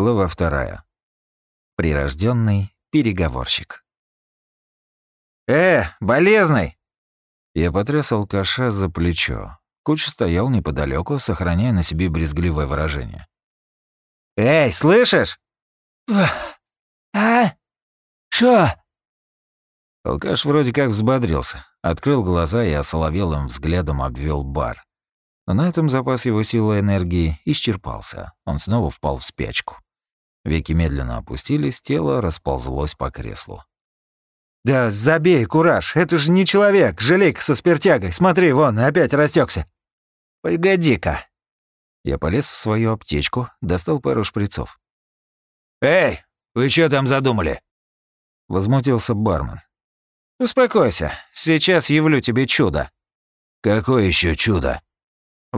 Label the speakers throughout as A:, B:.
A: Глава вторая. Прирожденный переговорщик.
B: «Э, болезный!»
A: Я потряс алкаша за плечо. Куч стоял неподалеку, сохраняя на себе брезгливое выражение.
B: «Эй, слышишь?»
C: «А? Шо?»
A: Алкаш вроде как взбодрился, открыл глаза и осоловелым взглядом обвел бар. Но на этом запас его силы и энергии исчерпался. Он снова впал в спячку. Веки медленно опустились, тело расползлось по креслу.
B: «Да забей, кураж, это же не человек, желейка со спиртягой. Смотри, вон, опять растекся. «Погоди-ка».
A: Я полез в свою аптечку, достал пару шприцов.
B: «Эй, вы что там задумали?»
A: Возмутился бармен.
B: «Успокойся, сейчас явлю тебе чудо».
A: «Какое еще чудо?»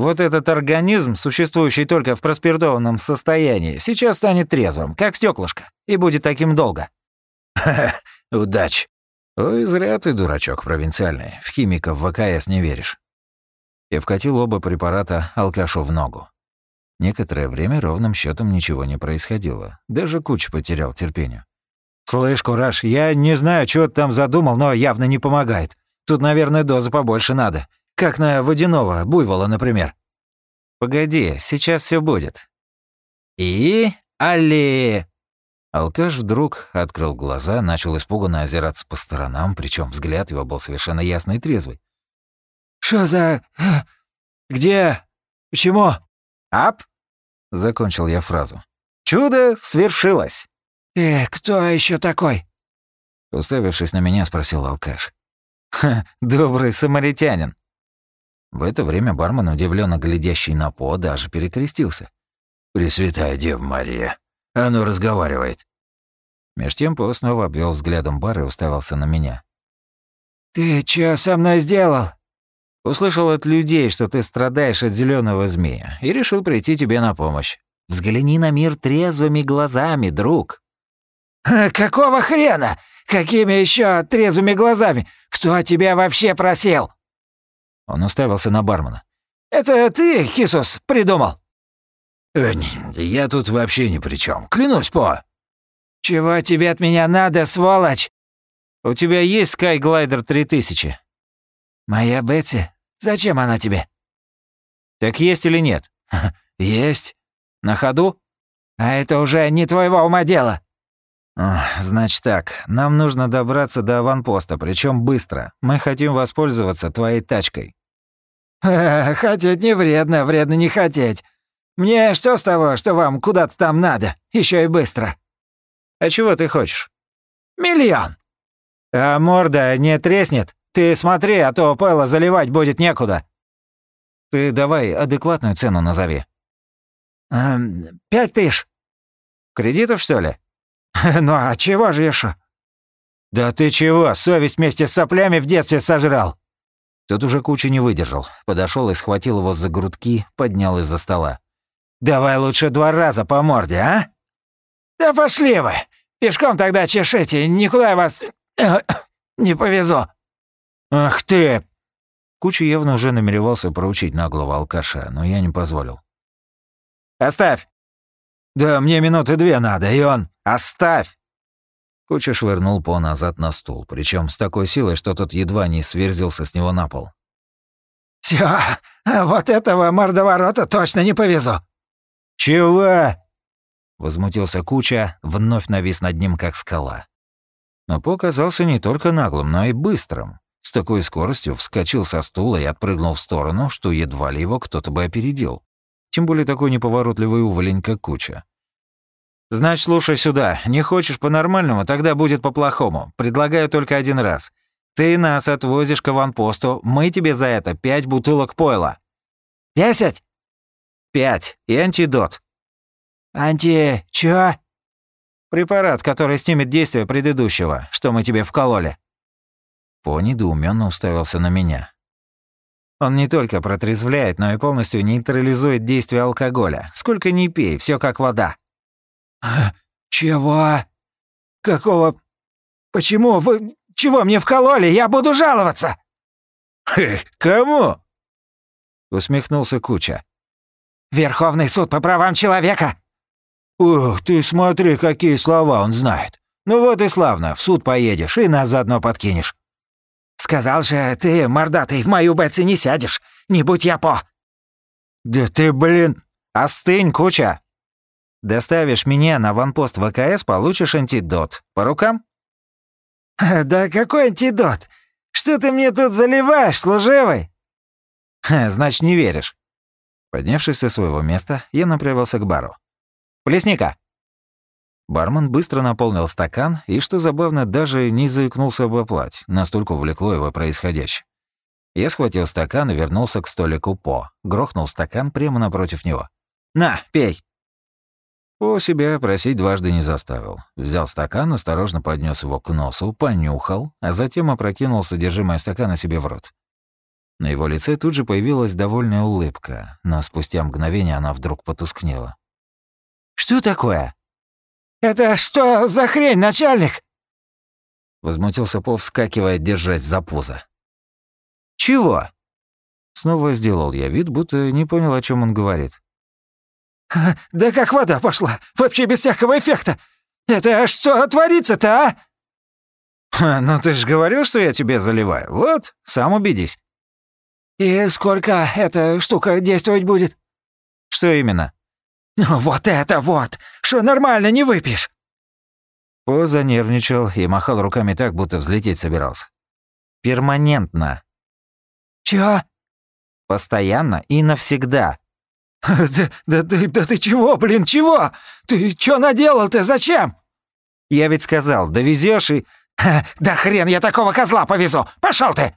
B: Вот этот организм, существующий только в проспиртованном состоянии, сейчас станет трезвым, как стеклышко, и будет таким долго.
A: Ха, удач. Ой, зря ты, дурачок провинциальный, в химиков ВКС не веришь. Я вкатил оба препарата алкашу в ногу. Некоторое время ровным счетом ничего не происходило. Даже Куч потерял терпение.
B: «Слышь, Кураж, я не знаю, что ты там задумал, но явно не помогает. Тут, наверное, дозы побольше надо. Как на водяного, буйвола, например.
A: Погоди, сейчас все будет.
B: И... Али...
A: Алкаш вдруг открыл глаза, начал испуганно озираться по сторонам, причем взгляд его был совершенно ясный и трезвый.
C: «Что за... где... почему?»
B: «Ап!»
A: — закончил я фразу.
B: «Чудо свершилось!»
C: «Ты кто еще такой?»
A: Уставившись на меня, спросил алкаш.
B: «Ха, добрый самаритянин.
A: В это время бармен, удивленно глядящий на По, даже перекрестился.
D: «Пресвятая Дева Мария, оно разговаривает».
A: Меж тем По снова обвел взглядом бар и уставился на меня.
C: «Ты чё со мной сделал?»
A: «Услышал от людей, что ты страдаешь от зеленого змея, и решил прийти тебе на помощь. Взгляни на мир трезвыми глазами, друг».
C: «Какого хрена? Какими еще трезвыми глазами? Кто тебя вообще просил?»
A: Он уставился на бармена.
C: «Это ты, Хисус, придумал?»
D: э, «Я тут вообще ни при чем. Клянусь, По!»
C: «Чего тебе от меня надо, сволочь?»
A: «У тебя есть Skyglider 3000?»
C: «Моя Бетси? Зачем она тебе?»
A: «Так есть или нет?»
C: «Есть».
A: «На ходу?»
C: «А это уже не твоего ума дело».
A: «Значит так, нам нужно добраться до аванпоста, причем быстро. Мы хотим воспользоваться твоей тачкой».
C: «Хотеть не вредно, вредно не хотеть. Мне что с того, что вам куда-то там надо, еще и быстро?»
A: «А чего ты хочешь?»
C: «Миллион».
B: «А морда не треснет? Ты смотри, а то Пэлла заливать будет некуда».
A: «Ты давай адекватную цену назови».
C: Эм, «Пять тысяч».
B: «Кредитов, что ли?»
C: «Ну а чего же еще?»
B: «Да ты чего, совесть вместе с соплями в детстве сожрал?»
A: Тут уже куча не выдержал. Подошел и схватил его за грудки, поднял из-за стола.
B: «Давай лучше два раза по морде, а?»
C: «Да пошли вы! Пешком тогда чешите, никуда я вас не повезу!»
B: «Ах ты!»
A: Куча явно уже намеревался проучить наглого алкаша, но я не позволил.
B: «Оставь!» «Да мне минуты две надо, и он...» «Оставь!»
A: Куча швырнул По назад на стул, причем с такой силой, что тот едва не сверзился с него на пол.
C: «Всё, вот этого мордоворота точно не повезу!»
B: «Чего?»
A: Возмутился Куча, вновь навис над ним, как скала. Но По оказался не только наглым, но и быстрым. С такой скоростью вскочил со стула и отпрыгнул в сторону, что едва ли его кто-то бы опередил. Тем более такой неповоротливый уволень, как Куча.
B: Значит, слушай сюда. Не хочешь по-нормальному, тогда будет по-плохому. Предлагаю только один раз. Ты нас отвозишь к аванпосту, мы тебе за это пять бутылок пойла.
C: Десять?
B: Пять. И антидот.
C: Анти... чё?
B: Препарат, который снимет действие предыдущего, что мы тебе вкололи.
A: По недоуменно уставился на меня.
B: Он не только протрезвляет, но и полностью нейтрализует действие алкоголя. Сколько ни пей, все как вода.
C: «Чего? Какого? Почему вы... Чего мне вкололи? Я буду жаловаться!»
B: «Кому?»
A: Усмехнулся Куча.
C: «Верховный суд по правам человека!»
A: «Ух, ты смотри, какие слова он знает. Ну вот и славно, в суд поедешь и нас заодно подкинешь».
C: «Сказал же, ты, мордатый, в мою Бетси не сядешь. Не будь я по...»
A: «Да ты, блин...»
B: «Остынь, куча!» «Доставишь меня на ванпост ВКС, получишь антидот. По рукам?»
C: «Да какой антидот? Что ты мне тут заливаешь, служивый?»
B: «Значит, не веришь». Поднявшись со своего места, я направился к бару. «Плесника!» Бармен быстро наполнил стакан и, что забавно, даже не заикнулся об оплате, настолько увлекло его происходящее. Я схватил стакан и вернулся к столику По, грохнул стакан прямо напротив него. «На, пей!» По себя просить дважды не заставил. Взял стакан, осторожно поднес его к носу, понюхал, а затем опрокинул содержимое стакана себе в рот. На его лице тут же появилась довольная улыбка, но спустя мгновение она вдруг потускнела.
C: «Что такое?» «Это что за хрень, начальник?»
B: Возмутился Пов, вскакивая, держась за пузо.
C: «Чего?»
B: Снова сделал я вид, будто не понял, о чем он говорит.
C: «Да как вода пошла! Вообще без всякого эффекта! Это что творится-то,
B: а?» «Ну ты же говорил, что я тебе заливаю. Вот, сам убедись».
C: «И сколько эта штука действовать будет?»
B: «Что именно?»
C: «Ну вот это вот! Что нормально не выпьешь!»
B: По занервничал и махал руками так, будто взлететь собирался. «Перманентно».
C: «Чё?»
B: «Постоянно и навсегда».
C: «Да, да, да, да ты чего, блин, чего? Ты чё наделал-то, зачем?»
B: «Я ведь сказал, довезёшь и...»
C: «Да хрен я такого козла повезу! Пошёл ты!»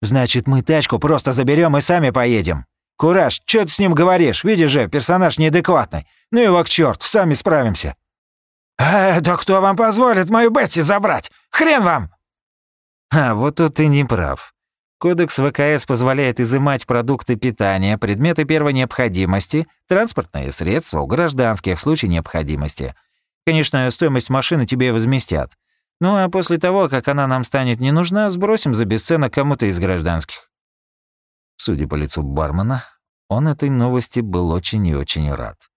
B: «Значит, мы тачку просто заберём и сами поедем. Кураж, что ты с ним говоришь? Видишь же, персонаж неадекватный. Ну его к черту, сами справимся».
C: «Э, да кто вам позволит мою Бетси забрать? Хрен вам!»
B: А, вот тут ты не прав. Кодекс ВКС позволяет изымать продукты питания, предметы первой необходимости, транспортные средства у гражданских в случае необходимости. Конечно, стоимость машины тебе возместят. Ну а после того, как она нам станет не нужна, сбросим за бесценок кому-то из гражданских. Судя по лицу бармена, он этой новости был очень и очень рад.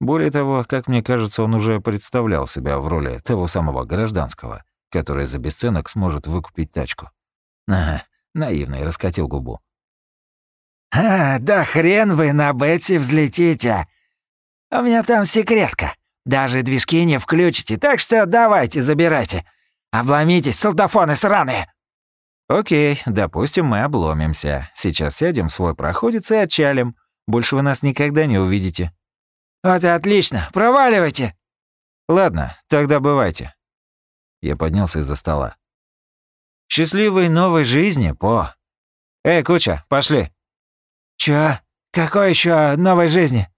B: Более того, как мне кажется, он уже представлял себя в роли того самого гражданского, который за бесценок сможет выкупить тачку. Ага, наивный, раскатил губу.
C: «А, да хрен вы на Бетси взлетите! У меня там секретка. Даже движки не включите, так что давайте, забирайте. Обломитесь, солдафоны сраные!»
B: «Окей, допустим, мы обломимся. Сейчас сядем в свой проходец и отчалим. Больше вы нас никогда не увидите».
C: «Вот и отлично. Проваливайте!»
B: «Ладно, тогда бывайте». Я поднялся из-за стола. «Счастливой новой жизни, По!» «Эй, Куча, пошли!»
C: «Чё? Какой еще новой жизни?»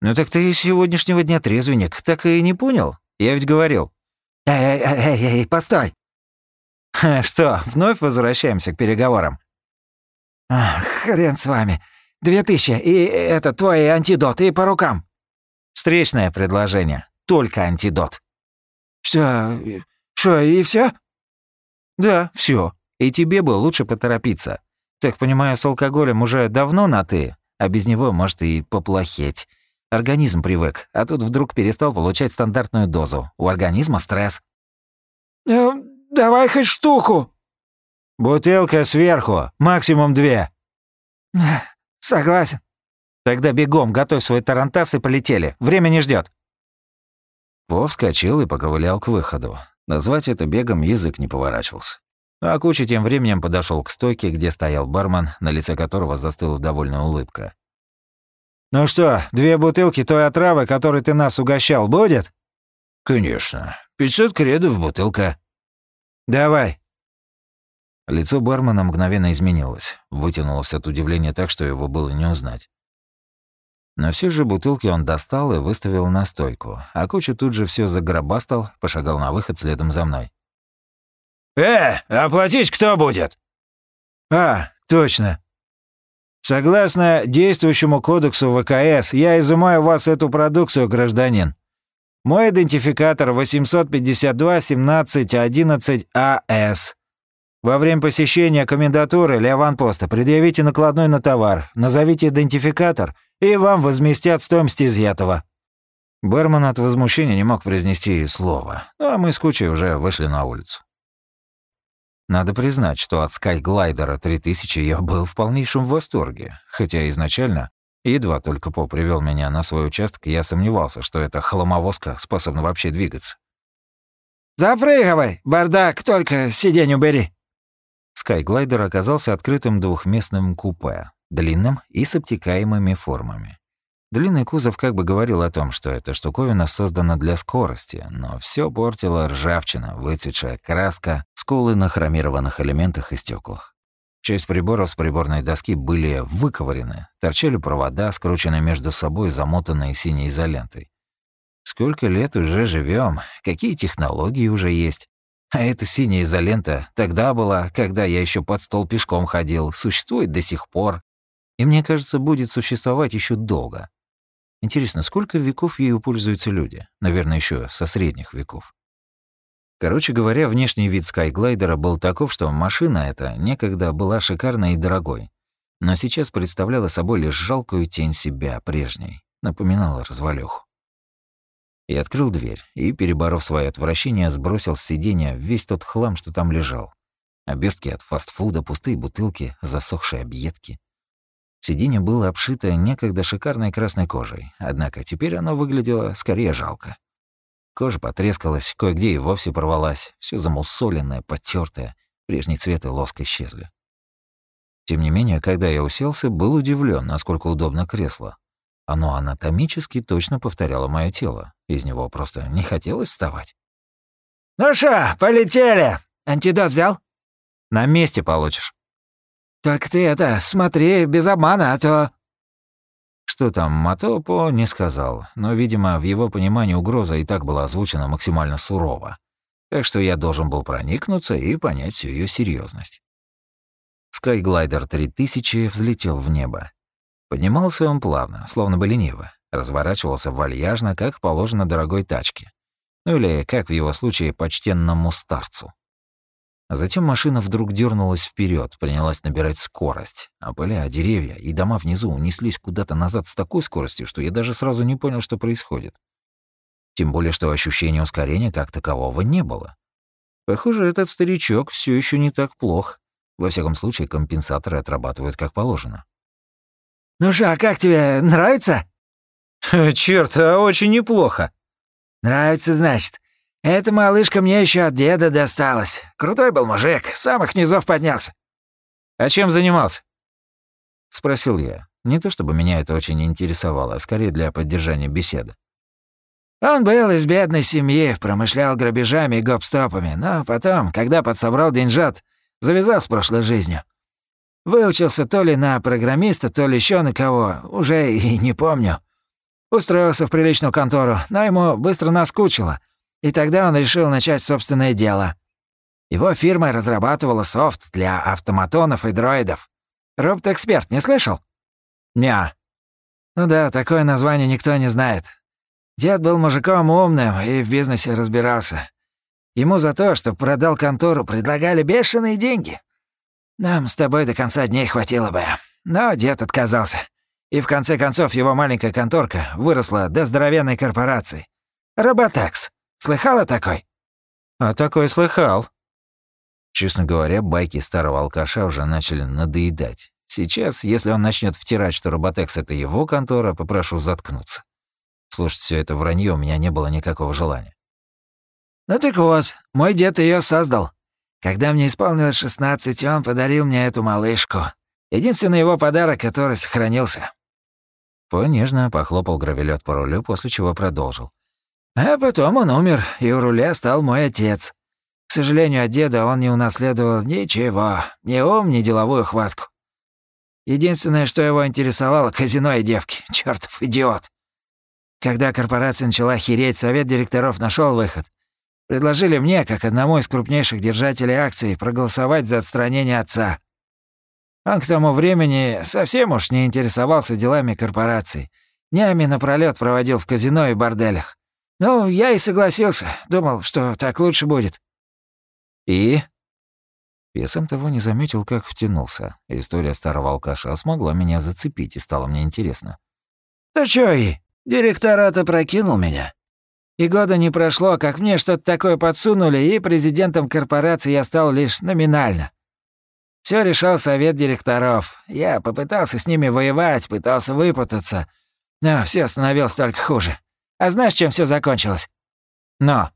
B: «Ну так ты сегодняшнего дня трезвенник, так и не понял? Я ведь говорил».
C: «Эй, эй, эй, эй, постой!
B: Что, вновь возвращаемся к переговорам?
C: Ах, хрен с вами. Две тысячи, и это твой антидот, и по рукам.
B: Встречное предложение. Только антидот.
C: Что, что, и все?
B: Да, все. И тебе бы лучше поторопиться. Так понимаю, с алкоголем уже давно на «ты», а без него может и поплохеть. Организм привык, а тут вдруг перестал получать стандартную дозу. У организма стресс.
C: Э, Давай хоть штуку».
B: «Бутылка сверху, максимум две».
C: «Согласен».
B: «Тогда бегом, готовь свой тарантас и полетели. Время не ждет. По вскочил и поковылял к выходу. Назвать это бегом язык не поворачивался. А Куча тем временем подошел к стойке, где стоял бармен, на лице которого застыла довольная улыбка. «Ну что, две бутылки той отравы, которой ты нас угощал, будет?»
A: «Конечно. 500 кредов бутылка».
B: «Давай». Лицо бармена мгновенно изменилось, вытянулось от удивления так, что его было не узнать. Но все же бутылки он достал и выставил на стойку, а Куча тут же все загробастал, пошагал на выход следом за мной.
A: «Э, оплатить кто будет?»
B: «А, точно. Согласно действующему кодексу ВКС, я изымаю у вас эту продукцию, гражданин. Мой идентификатор 852-17-11-АС. Во время посещения комендатуры или аванпоста предъявите накладной на товар, назовите идентификатор, и вам возместят стоимость изъятого.
A: Бармен от возмущения не мог произнести и слова, ну а мы с кучей уже вышли на улицу. Надо признать, что от Skyglider 3000 я был в полнейшем восторге, хотя изначально, едва только По привел меня на свой участок, я сомневался, что эта хламовозка способна вообще двигаться.
C: «Запрыгивай, бардак, только сиденье убери!»
A: Скайглайдер оказался открытым двухместным купе, длинным и с обтекаемыми формами. Длинный кузов как бы говорил о том, что эта штуковина создана для скорости, но все портила ржавчина, выцветшая краска, сколы на хромированных элементах и стеклах. Часть приборов с приборной доски были выковырены, торчали провода, скрученные между собой, замотанные синей изолентой. Сколько лет уже живем, какие технологии уже есть. А эта синяя изолента тогда была, когда я еще под стол пешком ходил, существует до сих пор. И мне кажется, будет существовать еще долго. Интересно, сколько веков ею пользуются люди? Наверное, еще со средних веков. Короче говоря, внешний вид Скайглайдера был таков, что машина эта некогда была шикарной и дорогой, но сейчас представляла собой лишь жалкую тень себя прежней, напоминала развалюху. Я открыл дверь и, переборов свое отвращение, сбросил с сиденья весь тот хлам, что там лежал. Обертки от фастфуда, пустые бутылки, засохшие объедки. Сиденье было обшито некогда шикарной красной кожей, однако теперь оно выглядело скорее жалко. Кожа потрескалась, кое-где и вовсе порвалась, все замусоленное, потертое, прежний цвет и лоск исчезли. Тем не менее, когда я уселся, был удивлен, насколько удобно кресло. Оно анатомически точно повторяло мое тело, из него просто не хотелось вставать.
C: «Ну что, полетели! Антидот взял?»
A: «На месте получишь».
C: «Только ты это, смотри, без обмана, а то...»
A: Что там, Матопо не сказал, но, видимо, в его понимании угроза и так была озвучена максимально сурово. Так что я должен был проникнуться и понять всю ее серьезность. Скайглайдер 3000 взлетел в небо. Поднимался он плавно, словно бы лениво, разворачивался вальяжно, как положено дорогой тачке. Ну или, как в его случае, почтенному старцу. А затем машина вдруг дернулась вперед, принялась набирать скорость, а поля, деревья и дома внизу унеслись куда-то назад с такой скоростью, что я даже сразу не понял, что происходит. Тем более, что ощущения ускорения как такового не было. Похоже, этот старичок все еще не так плох. Во всяком случае, компенсаторы отрабатывают как положено.
C: «Ну что, а как тебе, нравится?»
A: Черт, а очень неплохо».
C: «Нравится, значит. Эта малышка мне еще от деда досталась. Крутой был мужик, с самых низов поднялся.
A: А чем занимался? Спросил я. Не то чтобы меня это очень интересовало, а скорее для поддержания беседы.
C: Он был из бедной семьи, промышлял грабежами и гоп-стопами, но потом, когда подсобрал деньжат, завязал с прошлой жизнью. Выучился то ли на программиста, то ли еще на кого, уже и не помню. Устроился в приличную контору, но ему быстро наскучило — и тогда он решил начать собственное дело. Его фирма разрабатывала софт для автоматонов и дроидов. Робот-эксперт, не слышал?
A: Ня.
C: Ну да, такое название никто не знает. Дед был мужиком умным и в бизнесе разбирался. Ему за то, что продал контору, предлагали бешеные деньги. Нам с тобой до конца дней хватило бы. Но дед отказался. И в конце концов его маленькая конторка выросла до здоровенной корпорации. Роботекс. Слыхал о такой?»
A: «А такой слыхал». Честно говоря, байки старого алкаша уже начали надоедать. Сейчас, если он начнет втирать, что Роботекс — это его контора, попрошу заткнуться. Слушать все это вранье у меня не было никакого желания.
C: «Ну так вот, мой дед ее создал. Когда мне исполнилось 16, он подарил мне эту малышку. Единственный его подарок, который сохранился».
A: Понежно похлопал гравелет по рулю, после чего продолжил.
C: А потом он умер, и у руля стал мой отец. К сожалению, от деда он не унаследовал ничего, ни ум, ни деловую хватку. Единственное, что его интересовало — казино и девки. Чёртов идиот. Когда корпорация начала хереть, совет директоров нашел выход. Предложили мне, как одному из крупнейших держателей акций, проголосовать за отстранение отца. Он к тому времени совсем уж не интересовался делами корпораций. Днями напролёт проводил в казино и борделях. «Ну, я и согласился. Думал, что так лучше будет».
A: «И?» Я сам того не заметил, как втянулся. История старого алкаша смогла меня зацепить и стало мне интересно.
C: «Да чё и? Директорат прокинул меня. И года не прошло, как мне что-то такое подсунули, и президентом корпорации я стал лишь номинально. Все решал совет директоров. Я попытался с ними воевать, пытался выпутаться, но все становилось только хуже. А знаешь, чем все закончилось? Но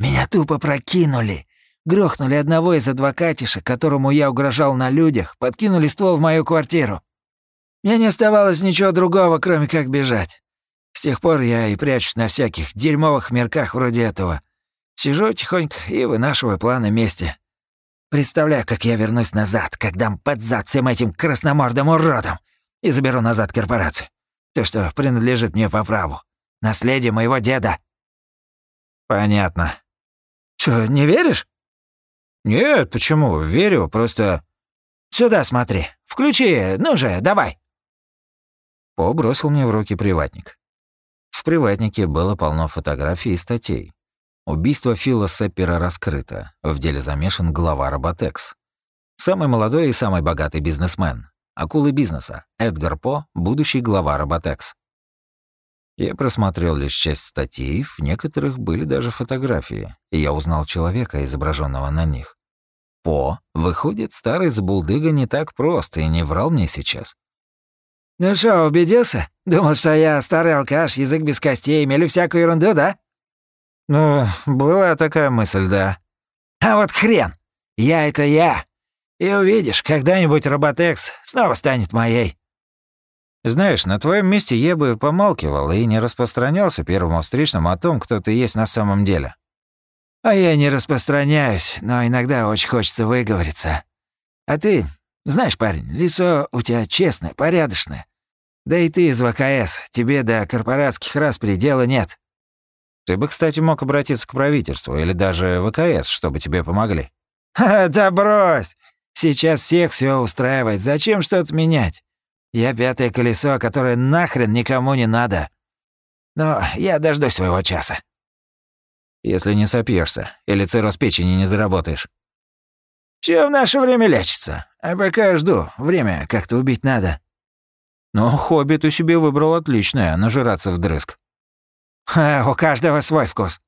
C: меня тупо прокинули. Грохнули одного из адвокатишек, которому я угрожал на людях, подкинули ствол в мою квартиру. Мне не оставалось ничего другого, кроме как бежать. С тех пор я и прячусь на всяких дерьмовых мерках вроде этого. Сижу тихонько и вынашиваю планы мести. Представляю, как я вернусь назад, как дам под зад всем этим красномордым уродам и заберу назад корпорацию. То, что принадлежит мне по праву. Наследие моего деда.
B: Понятно.
C: Что, не веришь?
B: Нет, почему? Верю, просто...
C: Сюда смотри. Включи, ну же, давай.
B: По бросил мне в руки приватник. В приватнике было полно фотографий и статей. Убийство Фила Сеппера раскрыто. В деле замешан глава Роботекс. Самый молодой и самый богатый бизнесмен. Акулы бизнеса. Эдгар По, будущий глава Роботекс. Я просмотрел лишь часть статей, в некоторых были даже фотографии, и я узнал человека, изображенного на них. По, выходит, старый забулдыга не так прост и не врал мне сейчас.
C: «Ну что, убедился? Думал, что я старый алкаш, язык без костей, имели всякую ерунду, да?»
B: «Ну, была такая мысль, да».
C: «А вот хрен! Я — это я! И увидишь, когда-нибудь Роботекс снова станет моей».
B: «Знаешь, на твоем месте я бы помалкивал и не распространялся первому встречному о том, кто ты есть на самом деле».
C: «А я не распространяюсь, но иногда очень хочется выговориться. А ты, знаешь, парень, лицо у тебя честное, порядочное. Да и ты из ВКС, тебе до корпоратских раз предела нет.
B: Ты бы, кстати, мог обратиться к правительству или даже ВКС, чтобы тебе помогли.
C: Ха, да брось! Сейчас всех все устраивает, зачем что-то менять? Я пятое колесо, которое нахрен никому не надо. Но я дождусь своего часа.
B: Если не сопьешься или цирроз печени не заработаешь.
C: Все в наше время лечится. А пока жду, время как-то убить надо.
B: Ну, хобби ты себе выбрал отличное, нажираться вдрызг.
C: Ха, у каждого свой вкус.